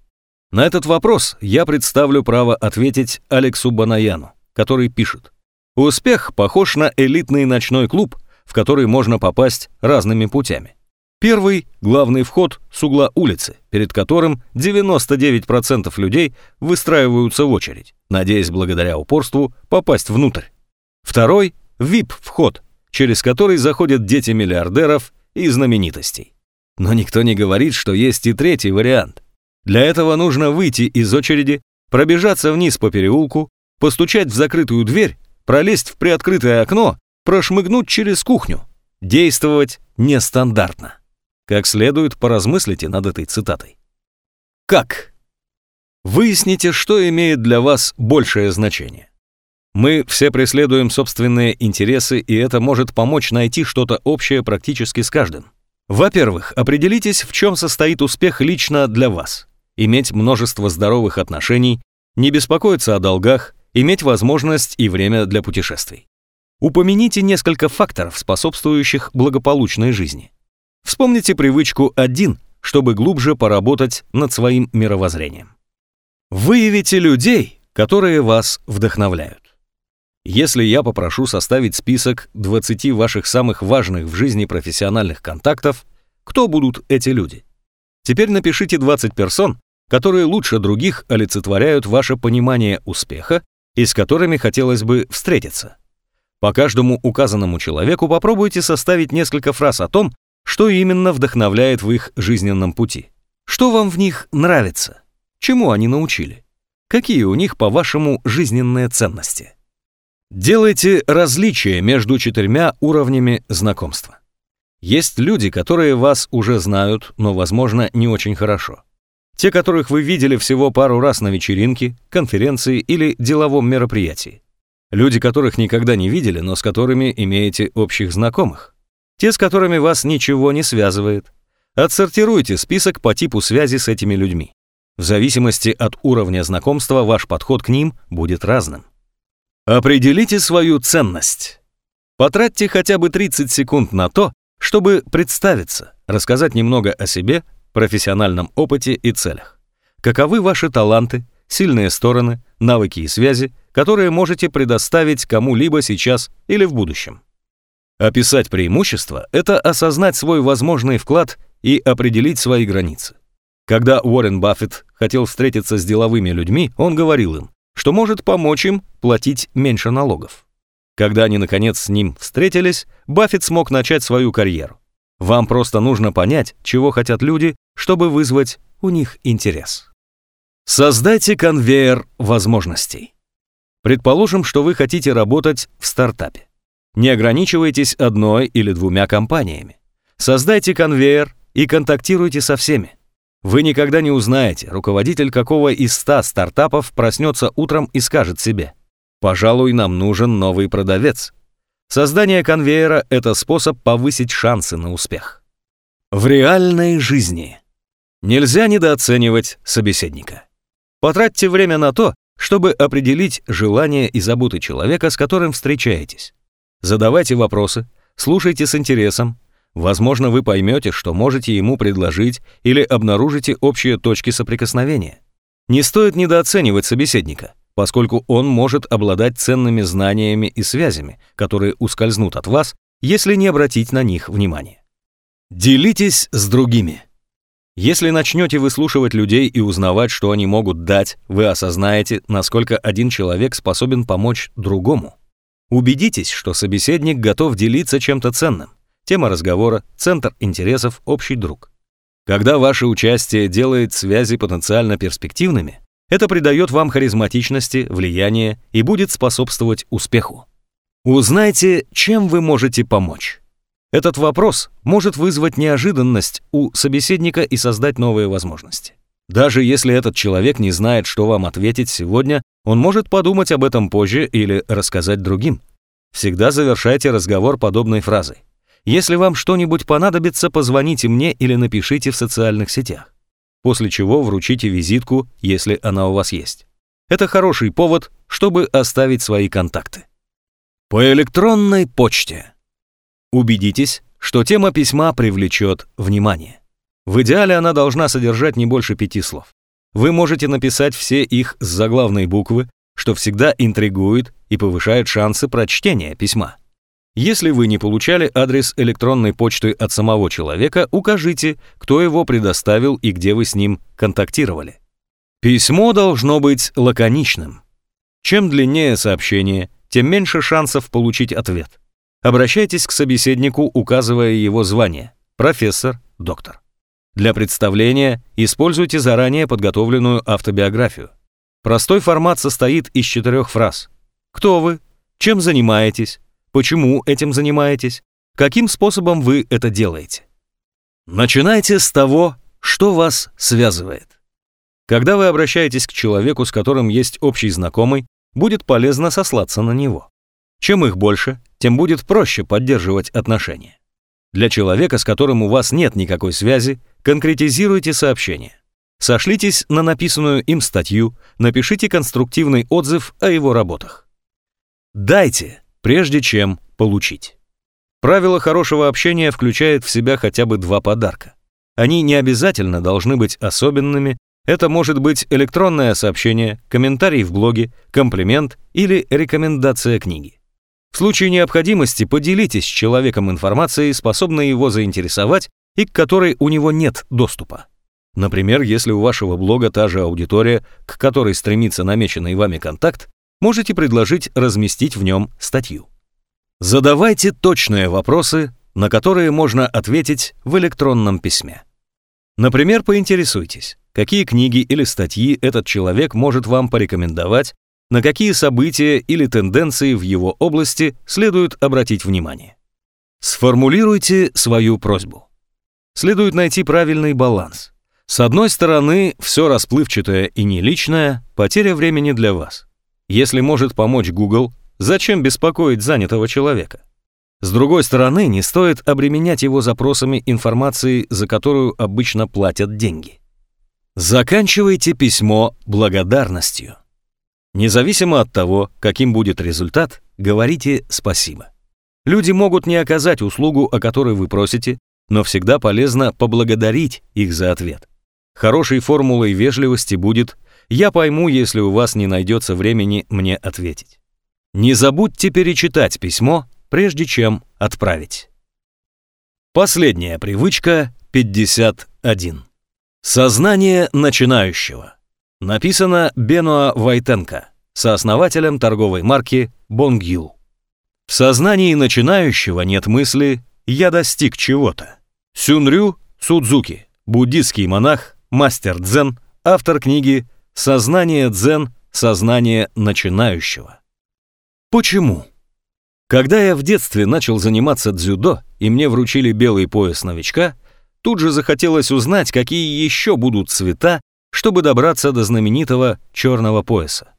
На этот вопрос я представлю право ответить Алексу Банаяну, который пишет. Успех похож на элитный ночной клуб, в который можно попасть разными путями. Первый – главный вход с угла улицы, перед которым 99% людей выстраиваются в очередь, надеясь благодаря упорству попасть внутрь. Второй – VIP-вход, через который заходят дети миллиардеров и знаменитостей. Но никто не говорит, что есть и третий вариант. Для этого нужно выйти из очереди, пробежаться вниз по переулку, постучать в закрытую дверь, пролезть в приоткрытое окно, прошмыгнуть через кухню. Действовать нестандартно. Как следует, поразмыслите над этой цитатой. Как? Выясните, что имеет для вас большее значение. Мы все преследуем собственные интересы, и это может помочь найти что-то общее практически с каждым. Во-первых, определитесь, в чем состоит успех лично для вас. Иметь множество здоровых отношений, не беспокоиться о долгах, иметь возможность и время для путешествий. Упомяните несколько факторов, способствующих благополучной жизни. Вспомните привычку один, чтобы глубже поработать над своим мировоззрением. Выявите людей, которые вас вдохновляют. Если я попрошу составить список 20 ваших самых важных в жизни профессиональных контактов, кто будут эти люди? Теперь напишите 20 персон, которые лучше других олицетворяют ваше понимание успеха и с которыми хотелось бы встретиться. По каждому указанному человеку попробуйте составить несколько фраз о том, что именно вдохновляет в их жизненном пути. Что вам в них нравится? Чему они научили? Какие у них, по-вашему, жизненные ценности? Делайте различия между четырьмя уровнями знакомства. Есть люди, которые вас уже знают, но, возможно, не очень хорошо. Те, которых вы видели всего пару раз на вечеринке, конференции или деловом мероприятии. Люди, которых никогда не видели, но с которыми имеете общих знакомых. Те, с которыми вас ничего не связывает. Отсортируйте список по типу связи с этими людьми. В зависимости от уровня знакомства ваш подход к ним будет разным. Определите свою ценность. Потратьте хотя бы 30 секунд на то, чтобы представиться, рассказать немного о себе, профессиональном опыте и целях. Каковы ваши таланты, сильные стороны, навыки и связи, которые можете предоставить кому-либо сейчас или в будущем. Описать преимущества – это осознать свой возможный вклад и определить свои границы. Когда Уоррен Баффет хотел встретиться с деловыми людьми, он говорил им, что может помочь им платить меньше налогов. Когда они, наконец, с ним встретились, Баффет смог начать свою карьеру. Вам просто нужно понять, чего хотят люди, чтобы вызвать у них интерес. Создайте конвейер возможностей. Предположим, что вы хотите работать в стартапе. Не ограничивайтесь одной или двумя компаниями. Создайте конвейер и контактируйте со всеми. Вы никогда не узнаете, руководитель какого из ста стартапов проснется утром и скажет себе «Пожалуй, нам нужен новый продавец». Создание конвейера – это способ повысить шансы на успех. В реальной жизни нельзя недооценивать собеседника. Потратьте время на то, чтобы определить желания и заботы человека, с которым встречаетесь. Задавайте вопросы, слушайте с интересом, Возможно, вы поймете, что можете ему предложить или обнаружите общие точки соприкосновения. Не стоит недооценивать собеседника, поскольку он может обладать ценными знаниями и связями, которые ускользнут от вас, если не обратить на них внимания. Делитесь с другими. Если начнете выслушивать людей и узнавать, что они могут дать, вы осознаете, насколько один человек способен помочь другому. Убедитесь, что собеседник готов делиться чем-то ценным. Тема разговора, центр интересов, общий друг. Когда ваше участие делает связи потенциально перспективными, это придает вам харизматичности, влияния и будет способствовать успеху. Узнайте, чем вы можете помочь. Этот вопрос может вызвать неожиданность у собеседника и создать новые возможности. Даже если этот человек не знает, что вам ответить сегодня, он может подумать об этом позже или рассказать другим. Всегда завершайте разговор подобной фразой. Если вам что-нибудь понадобится, позвоните мне или напишите в социальных сетях. После чего вручите визитку, если она у вас есть. Это хороший повод, чтобы оставить свои контакты. По электронной почте. Убедитесь, что тема письма привлечет внимание. В идеале она должна содержать не больше пяти слов. Вы можете написать все их с заглавной буквы, что всегда интригует и повышает шансы прочтения письма. Если вы не получали адрес электронной почты от самого человека, укажите, кто его предоставил и где вы с ним контактировали. Письмо должно быть лаконичным. Чем длиннее сообщение, тем меньше шансов получить ответ. Обращайтесь к собеседнику, указывая его звание – профессор, доктор. Для представления используйте заранее подготовленную автобиографию. Простой формат состоит из четырех фраз. Кто вы? Чем занимаетесь? Почему этим занимаетесь? Каким способом вы это делаете? Начинайте с того, что вас связывает. Когда вы обращаетесь к человеку, с которым есть общий знакомый, будет полезно сослаться на него. Чем их больше, тем будет проще поддерживать отношения. Для человека, с которым у вас нет никакой связи, конкретизируйте сообщение. Сошлитесь на написанную им статью, напишите конструктивный отзыв о его работах. Дайте, прежде чем получить. Правило хорошего общения включает в себя хотя бы два подарка. Они не обязательно должны быть особенными, это может быть электронное сообщение, комментарий в блоге, комплимент или рекомендация книги. В случае необходимости поделитесь с человеком информацией, способной его заинтересовать и к которой у него нет доступа. Например, если у вашего блога та же аудитория, к которой стремится намеченный вами контакт, можете предложить разместить в нем статью. Задавайте точные вопросы, на которые можно ответить в электронном письме. Например, поинтересуйтесь, какие книги или статьи этот человек может вам порекомендовать на какие события или тенденции в его области следует обратить внимание. Сформулируйте свою просьбу. Следует найти правильный баланс. С одной стороны, все расплывчатое и неличное – потеря времени для вас. Если может помочь Google, зачем беспокоить занятого человека? С другой стороны, не стоит обременять его запросами информации, за которую обычно платят деньги. Заканчивайте письмо благодарностью. Независимо от того, каким будет результат, говорите спасибо. Люди могут не оказать услугу, о которой вы просите, но всегда полезно поблагодарить их за ответ. Хорошей формулой вежливости будет «я пойму, если у вас не найдется времени мне ответить». Не забудьте перечитать письмо, прежде чем отправить. Последняя привычка 51. Сознание начинающего. Написано Бенуа Вайтенко, сооснователем торговой марки Бонгью. В сознании начинающего нет мысли «я достиг чего-то». Сюнрю Судзуки, буддийский монах, мастер дзен, автор книги «Сознание дзен. Сознание начинающего». Почему? Когда я в детстве начал заниматься дзюдо, и мне вручили белый пояс новичка, тут же захотелось узнать, какие еще будут цвета чтобы добраться до знаменитого черного пояса.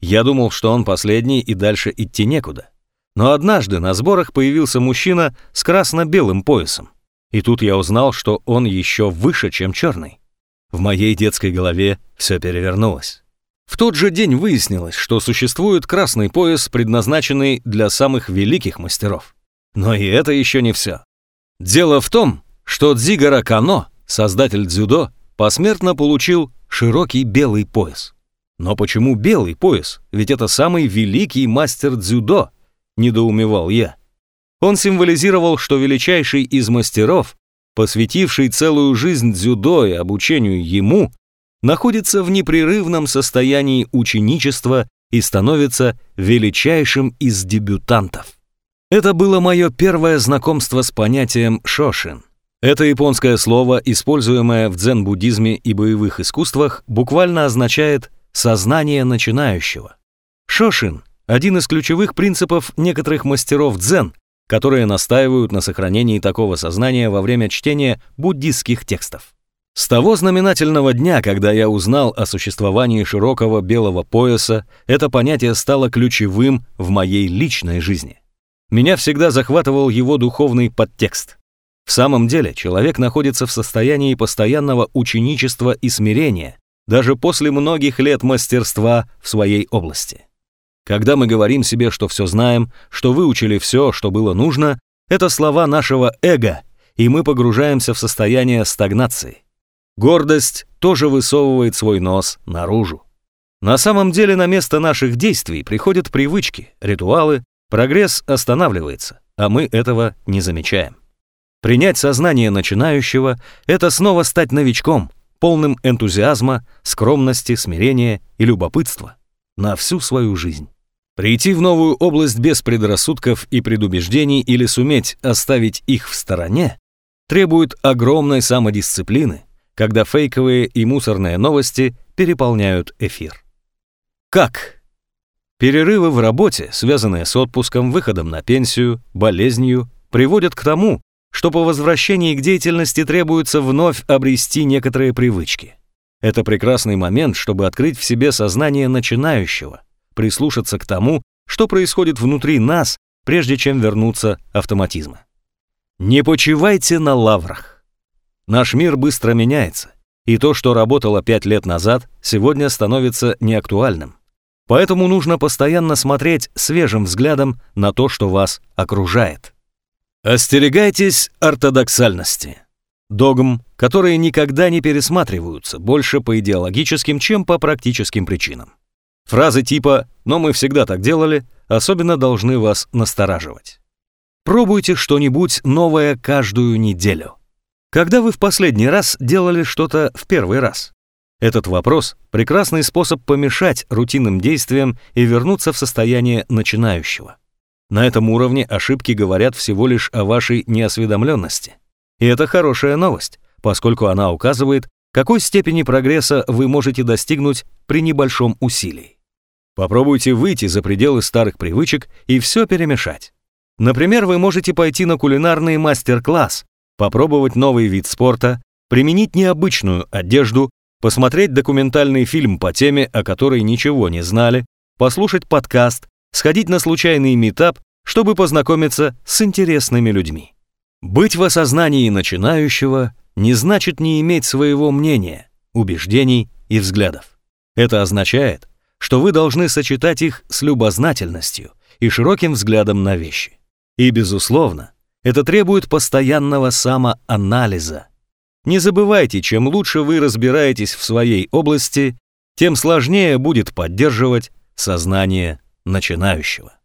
Я думал, что он последний и дальше идти некуда. Но однажды на сборах появился мужчина с красно-белым поясом. И тут я узнал, что он еще выше, чем черный. В моей детской голове все перевернулось. В тот же день выяснилось, что существует красный пояс, предназначенный для самых великих мастеров. Но и это еще не все. Дело в том, что Дзигара Кано, создатель дзюдо, посмертно получил широкий белый пояс. Но почему белый пояс? Ведь это самый великий мастер дзюдо, недоумевал я. Он символизировал, что величайший из мастеров, посвятивший целую жизнь дзюдо и обучению ему, находится в непрерывном состоянии ученичества и становится величайшим из дебютантов. Это было мое первое знакомство с понятием «шошин». Это японское слово, используемое в дзен-буддизме и боевых искусствах, буквально означает «сознание начинающего». Шошин – один из ключевых принципов некоторых мастеров дзен, которые настаивают на сохранении такого сознания во время чтения буддистских текстов. С того знаменательного дня, когда я узнал о существовании широкого белого пояса, это понятие стало ключевым в моей личной жизни. Меня всегда захватывал его духовный подтекст. В самом деле, человек находится в состоянии постоянного ученичества и смирения, даже после многих лет мастерства в своей области. Когда мы говорим себе, что все знаем, что выучили все, что было нужно, это слова нашего эго, и мы погружаемся в состояние стагнации. Гордость тоже высовывает свой нос наружу. На самом деле на место наших действий приходят привычки, ритуалы, прогресс останавливается. а мы этого не замечаем. Принять сознание начинающего – это снова стать новичком, полным энтузиазма, скромности, смирения и любопытства на всю свою жизнь. Прийти в новую область без предрассудков и предубеждений или суметь оставить их в стороне требует огромной самодисциплины, когда фейковые и мусорные новости переполняют эфир. Как? Перерывы в работе, связанные с отпуском, выходом на пенсию, болезнью, приводят к тому, что по возвращении к деятельности требуется вновь обрести некоторые привычки. Это прекрасный момент, чтобы открыть в себе сознание начинающего, прислушаться к тому, что происходит внутри нас, прежде чем вернуться автоматизма. Не почивайте на лаврах. Наш мир быстро меняется, и то, что работало пять лет назад, сегодня становится неактуальным. Поэтому нужно постоянно смотреть свежим взглядом на то, что вас окружает. Остерегайтесь ортодоксальности. Догм, которые никогда не пересматриваются, больше по идеологическим, чем по практическим причинам. Фразы типа «но мы всегда так делали» особенно должны вас настораживать. Пробуйте что-нибудь новое каждую неделю. Когда вы в последний раз делали что-то в первый раз? Этот вопрос – прекрасный способ помешать рутинным действиям и вернуться в состояние начинающего. На этом уровне ошибки говорят всего лишь о вашей неосведомленности. И это хорошая новость, поскольку она указывает, какой степени прогресса вы можете достигнуть при небольшом усилии. Попробуйте выйти за пределы старых привычек и все перемешать. Например, вы можете пойти на кулинарный мастер-класс, попробовать новый вид спорта, применить необычную одежду, посмотреть документальный фильм по теме, о которой ничего не знали, послушать подкаст, сходить на случайный метап, чтобы познакомиться с интересными людьми. Быть в осознании начинающего не значит не иметь своего мнения, убеждений и взглядов. Это означает, что вы должны сочетать их с любознательностью и широким взглядом на вещи. И, безусловно, это требует постоянного самоанализа. Не забывайте, чем лучше вы разбираетесь в своей области, тем сложнее будет поддерживать сознание начинающего.